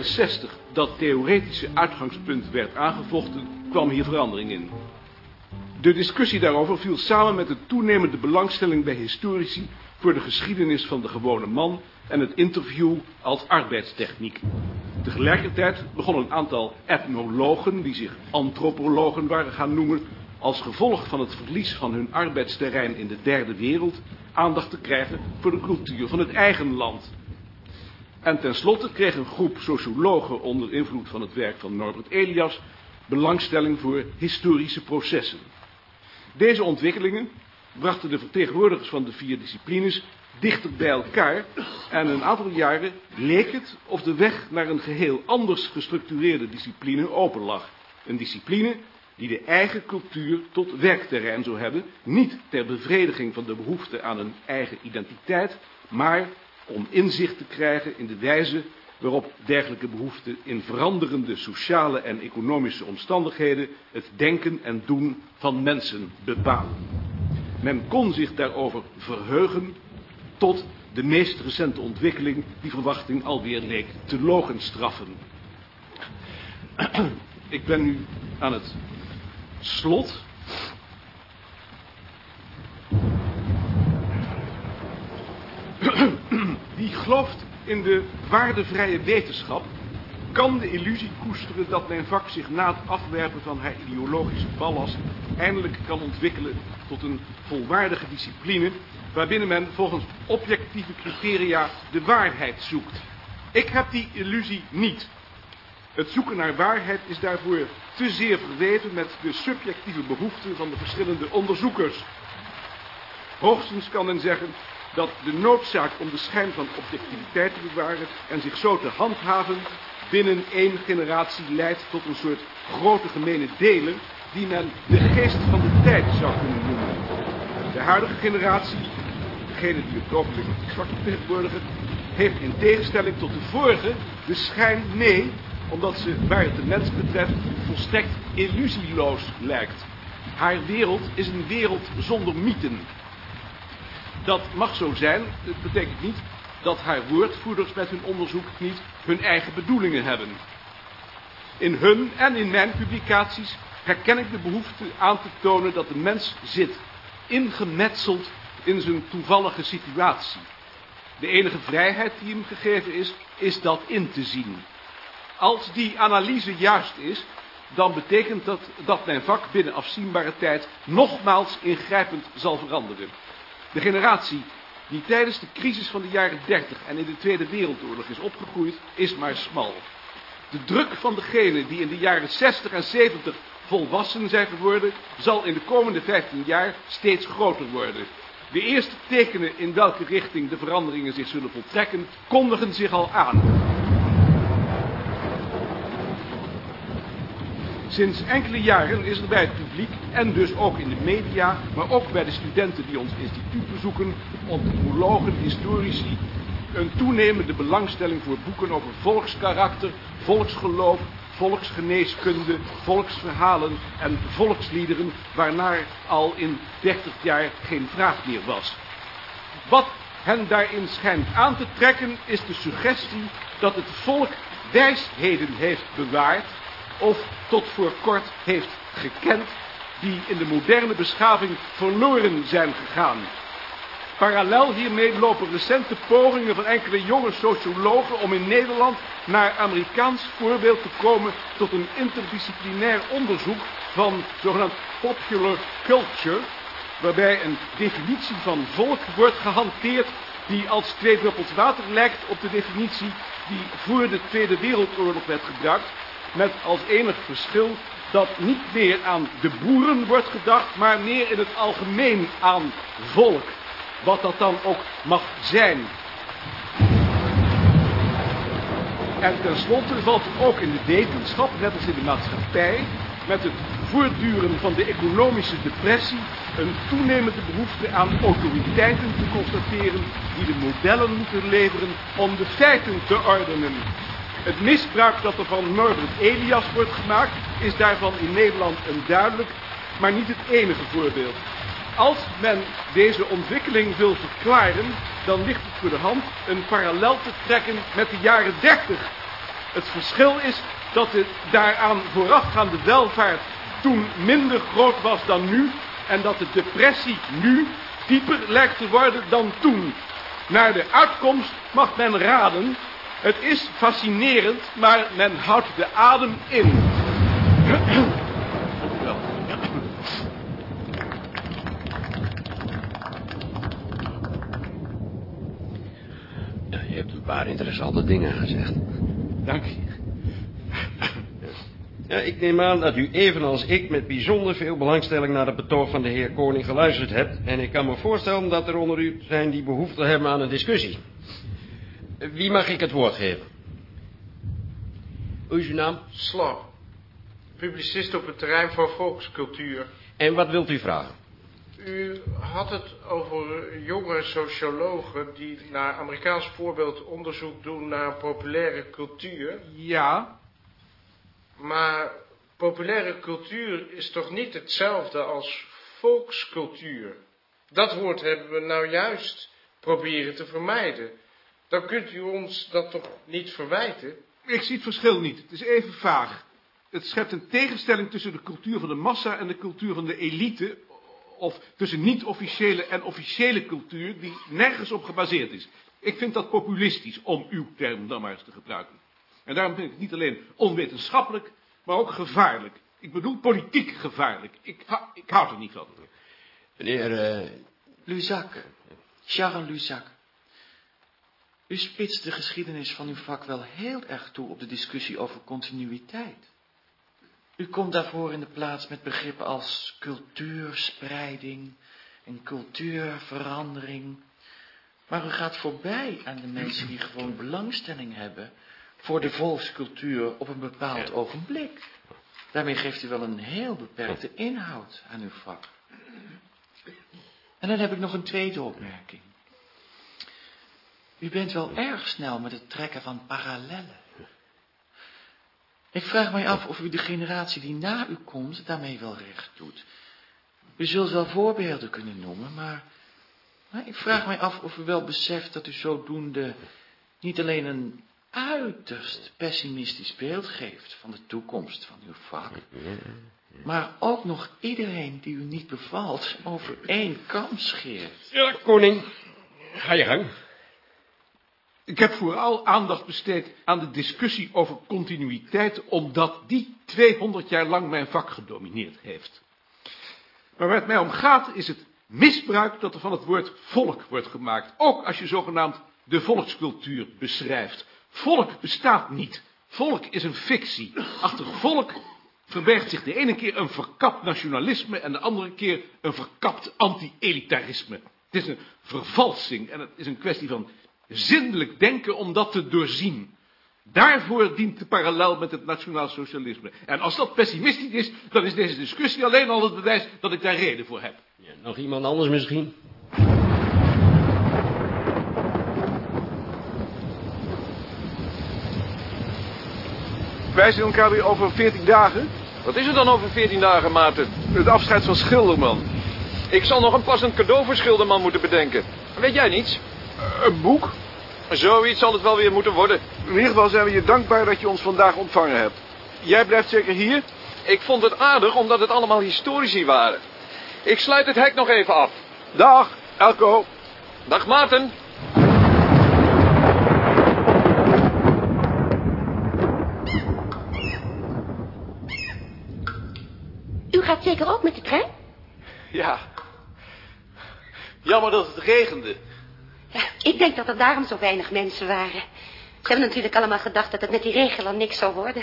jaren 60 dat theoretische uitgangspunt werd aangevochten, kwam hier verandering in. De discussie daarover viel samen met de toenemende belangstelling bij historici voor de geschiedenis van de gewone man en het interview als arbeidstechniek. Tegelijkertijd begon een aantal etnologen, die zich antropologen waren gaan noemen, als gevolg van het verlies van hun arbeidsterrein in de derde wereld, aandacht te krijgen voor de cultuur van het eigen land. En tenslotte kreeg een groep sociologen onder invloed van het werk van Norbert Elias belangstelling voor historische processen. Deze ontwikkelingen brachten de vertegenwoordigers van de vier disciplines dichter bij elkaar en een aantal jaren leek het of de weg naar een geheel anders gestructureerde discipline open lag. Een discipline die de eigen cultuur tot werkterrein zou hebben, niet ter bevrediging van de behoefte aan een eigen identiteit, maar om inzicht te krijgen in de wijze waarop dergelijke behoeften in veranderende sociale en economische omstandigheden het denken en doen van mensen bepalen. Men kon zich daarover verheugen tot de meest recente ontwikkeling die verwachting alweer leek te logenstraffen. Ik ben nu aan het slot. Wie gelooft in de waardevrije wetenschap kan de illusie koesteren dat mijn vak zich na het afwerpen van haar ideologische ballast eindelijk kan ontwikkelen tot een volwaardige discipline waarbinnen men volgens objectieve criteria de waarheid zoekt. Ik heb die illusie niet. Het zoeken naar waarheid is daarvoor te zeer verweven met de subjectieve behoeften van de verschillende onderzoekers. Hoogstens kan men zeggen dat de noodzaak om de schijn van objectiviteit te bewaren en zich zo te handhaven binnen één generatie leidt tot een soort grote gemene delen die men de geest van de tijd zou kunnen noemen. De huidige generatie, degene die het ogenblik zwak vertegenwoordigen, heeft in tegenstelling tot de vorige de schijn nee, omdat ze, waar het de mens betreft, volstrekt illusieloos lijkt. Haar wereld is een wereld zonder mythen. Dat mag zo zijn, het betekent niet dat haar woordvoerders met hun onderzoek niet hun eigen bedoelingen hebben. In hun en in mijn publicaties herken ik de behoefte aan te tonen dat de mens zit, ingemetseld in zijn toevallige situatie. De enige vrijheid die hem gegeven is, is dat in te zien. Als die analyse juist is, dan betekent dat dat mijn vak binnen afzienbare tijd nogmaals ingrijpend zal veranderen. De generatie die tijdens de crisis van de jaren 30 en in de Tweede Wereldoorlog is opgegroeid, is maar smal. De druk van degenen die in de jaren 60 en 70 volwassen zijn geworden, zal in de komende 15 jaar steeds groter worden. De eerste tekenen in welke richting de veranderingen zich zullen voltrekken, kondigen zich al aan. Sinds enkele jaren is er bij het publiek en dus ook in de media, maar ook bij de studenten die ons instituut bezoeken, ontologen, historici, een toenemende belangstelling voor boeken over volkskarakter, volksgeloof, volksgeneeskunde, volksverhalen en volksliederen, waarnaar al in 30 jaar geen vraag meer was. Wat hen daarin schijnt aan te trekken is de suggestie dat het volk wijsheden heeft bewaard of tot voor kort heeft gekend, die in de moderne beschaving verloren zijn gegaan. Parallel hiermee lopen recente pogingen van enkele jonge sociologen om in Nederland naar Amerikaans voorbeeld te komen tot een interdisciplinair onderzoek van zogenaamd popular culture, waarbij een definitie van volk wordt gehanteerd die als twee druppels water lijkt op de definitie die voor de Tweede Wereldoorlog werd gebruikt, met als enig verschil dat niet meer aan de boeren wordt gedacht, maar meer in het algemeen aan volk. Wat dat dan ook mag zijn. En tenslotte valt het ook in de wetenschap, net als in de maatschappij, met het voortduren van de economische depressie, een toenemende behoefte aan autoriteiten te constateren die de modellen moeten leveren om de feiten te ordenen. Het misbruik dat er van Norbert Elias wordt gemaakt, is daarvan in Nederland een duidelijk, maar niet het enige voorbeeld. Als men deze ontwikkeling wil verklaren, dan ligt het voor de hand een parallel te trekken met de jaren 30. Het verschil is dat de daaraan voorafgaande welvaart toen minder groot was dan nu en dat de depressie nu dieper lijkt te worden dan toen. Naar de uitkomst mag men raden. Het is fascinerend, maar men houdt de adem in. je hebt een paar interessante dingen gezegd. Dank je. Ja, ik neem aan dat u evenals ik met bijzonder veel belangstelling naar het betoog van de heer Koning geluisterd hebt. En ik kan me voorstellen dat er onder u zijn die behoefte hebben aan een discussie. Wie mag ik het woord geven? Hoe is uw naam? Slap. Publicist op het terrein van volkscultuur. En wat wilt u vragen? U had het over jonge sociologen die naar Amerikaans voorbeeld onderzoek doen naar populaire cultuur. Ja, Maar populaire cultuur is toch niet hetzelfde als volkscultuur? Dat woord hebben we nou juist proberen te vermijden. Dan kunt u ons dat toch niet verwijten? ik zie het verschil niet. Het is even vaag. Het schept een tegenstelling tussen de cultuur van de massa en de cultuur van de elite. Of tussen niet-officiële en officiële cultuur die nergens op gebaseerd is. Ik vind dat populistisch, om uw term dan maar eens te gebruiken. En daarom vind ik het niet alleen onwetenschappelijk, maar ook gevaarlijk. Ik bedoel politiek gevaarlijk. Ik, hou- ik houd er niet van. Meneer, eh, Luzac, Charles Luzac. U spitst de geschiedenis van uw vak wel heel erg toe op de discussie over continuïteit. U komt daarvoor in de plaats met begrippen als cultuurspreiding en cultuurverandering. Maar u gaat voorbij aan de mensen die gewoon belangstelling hebben voor de volkscultuur op een bepaald ogenblik. Daarmee geeft u wel een heel beperkte inhoud aan uw vak. En dan heb ik nog een tweede opmerking. U bent wel erg snel met het trekken van parallellen. Ik vraag mij af of u de generatie die na u komt daarmee wel recht doet. U zult wel voorbeelden kunnen noemen, maar, ik vraag mij af of u wel beseft dat u zodoende niet alleen een uiterst pessimistisch beeld geeft van de toekomst van uw vak, maar ook nog iedereen die u niet bevalt over één kam scheert. ja, koning, ga je gang. Ik heb vooral aandacht besteed aan de discussie over continuïteit, omdat die 200 jaar lang mijn vak gedomineerd heeft. Maar waar het mij om gaat is het misbruik dat er van het woord volk wordt gemaakt, ook als je zogenaamd de volkscultuur beschrijft. Volk bestaat niet. Volk is een fictie. Achter volk verbergt zich de ene keer een verkapt nationalisme en de andere keer een verkapt anti-elitarisme. Het is een vervalsing en het is een kwestie van zindelijk denken om dat te doorzien. Daarvoor dient de parallel met het nationaal socialisme. En als dat pessimistisch is, dan is deze discussie alleen al het bewijs dat ik daar reden voor heb. Ja, nog iemand anders misschien? Wij zien elkaar weer over 14 dagen. Wat is er dan over 14 dagen, Maarten? Het afscheid van Schilderman. Ik zal nog een passend cadeau voor Schilderman moeten bedenken. Weet jij niets? Een boek. Zoiets zal het wel weer moeten worden. In ieder geval zijn we je dankbaar dat je ons vandaag ontvangen hebt. Jij blijft zeker hier? Ik vond het aardig omdat het allemaal historici waren. Ik sluit het hek nog even af. Dag, Elko. Dag Maarten. U gaat zeker ook met de trein? Ja. Jammer dat het regende. Ik denk dat er daarom zo weinig mensen waren. Ze hebben natuurlijk allemaal gedacht dat het met die regen al niks zou worden.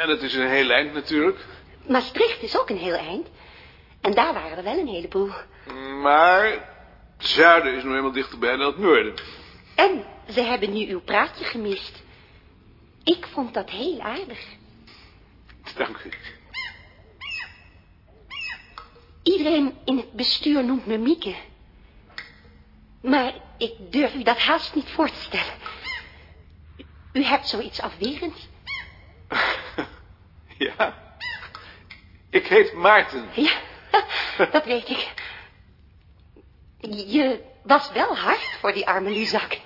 En het is een heel eind natuurlijk. Maastricht is ook een heel eind. En daar waren er wel een heleboel. Maar het zuiden is nog helemaal dichterbij dan het noorden. En ze hebben nu uw praatje gemist. Ik vond dat heel aardig. Dank u. Iedereen in het bestuur noemt me Mieke. Maar ik durf u dat haast niet voor te stellen. U hebt zoiets afwerends. Ja. Ik heet Maarten. Ja, dat weet ik. Je was wel hard voor die arme Luzak.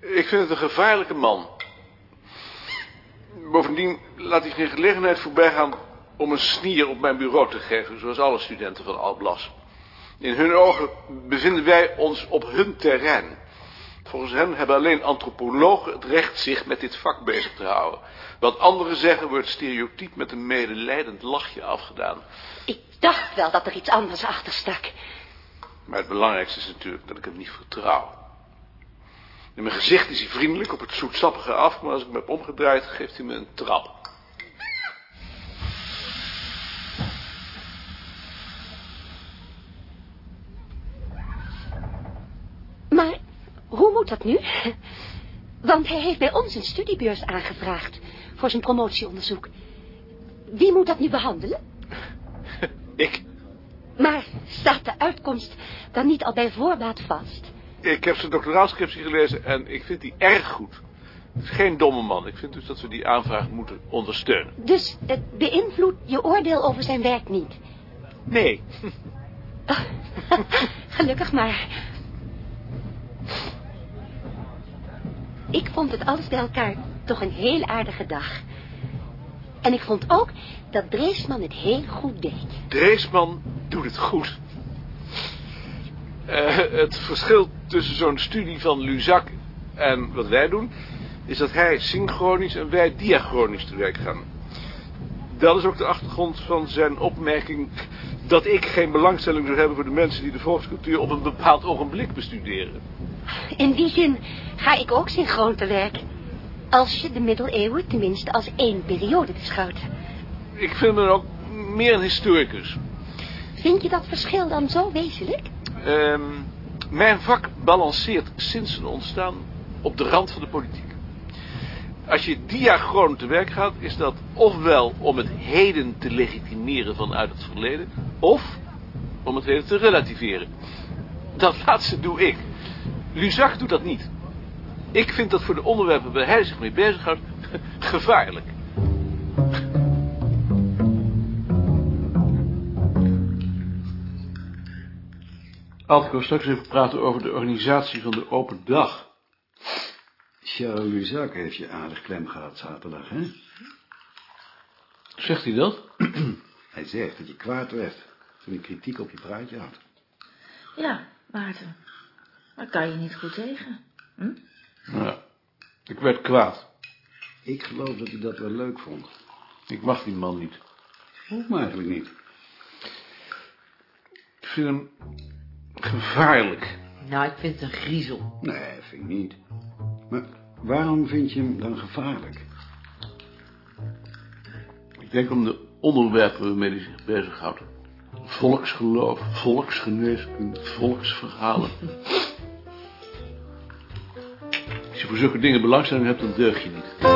Ik vind het een gevaarlijke man. Bovendien laat hij geen gelegenheid voorbij gaan om een snier op mijn bureau te geven, zoals alle studenten van Alblas. In hun ogen bevinden wij ons op hun terrein. Volgens hen hebben alleen antropologen het recht zich met dit vak bezig te houden. Wat anderen zeggen wordt stereotyp met een medelijdend lachje afgedaan. Ik dacht wel dat er iets anders achter stak. Maar het belangrijkste is natuurlijk dat ik hem niet vertrouw. In mijn gezicht is hij vriendelijk op het zoetsappige af, maar als ik me heb omgedraaid, geeft hij me een trap. Maar hoe moet dat nu? Want hij heeft bij ons een studiebeurs aangevraagd voor zijn promotieonderzoek. Wie moet dat nu behandelen? Ik, Maar staat de uitkomst dan niet al bij voorbaat vast? ik heb zijn doctoraalscriptie gelezen en ik vind die erg goed. Het is geen domme man. Ik vind dus dat we die aanvraag moeten ondersteunen. Dus het beïnvloedt je oordeel over zijn werk niet? Nee. Gelukkig maar. Ik vond het alles bij elkaar toch een heel aardige dag. En ik vond ook dat Dreesman het heel goed deed. Dreesman doet het goed. Eh, het verschil tussen zo'n studie van Luzak en wat wij doen... is dat hij synchronisch en wij diachronisch te werk gaan. Dat is ook de achtergrond van zijn opmerking... dat ik geen belangstelling zou hebben voor de mensen... die de volkscultuur op een bepaald ogenblik bestuderen. In die zin ga ik ook synchroon te werk. Als je de middeleeuwen tenminste als één periode beschouwt. Ik vind me ook meer een historicus. Vind je dat verschil dan zo wezenlijk? Ehm, mijn vak balanceert sinds zijn ontstaan op de rand van de politiek. Als je diachroon te werk gaat, is dat ofwel om het heden te legitimeren vanuit het verleden, of om het heden te relativeren. Dat laatste doe ik. Luzak doet dat niet. Ik vind dat voor de onderwerpen waar hij zich mee bezighoudt gevaarlijk. Ad, ik wil straks even praten over de organisatie van de open dag. Charles Luzak heeft je aardig klem gehad zaterdag, hè? Zegt hij dat? Hij zegt dat je kwaad werd toen hij kritiek op je praatje had. Ja, Maarten. Daar kan je niet goed tegen. Hm? Ja, ik werd kwaad. Ik geloof dat hij dat wel leuk vond. Ik mag die man niet. Hoeft me eigenlijk niet. Ik vind hem gevaarlijk. Nou, ik vind het een griezel. Nee, vind ik niet. Maar waarom vind je hem dan gevaarlijk? Ik denk om de onderwerpen waarmee hij zich bezighoudt. Volksgeloof, volksgeneeskunde, volksverhalen. Voor zulke dingen belangstelling hebt, dan deug je niet.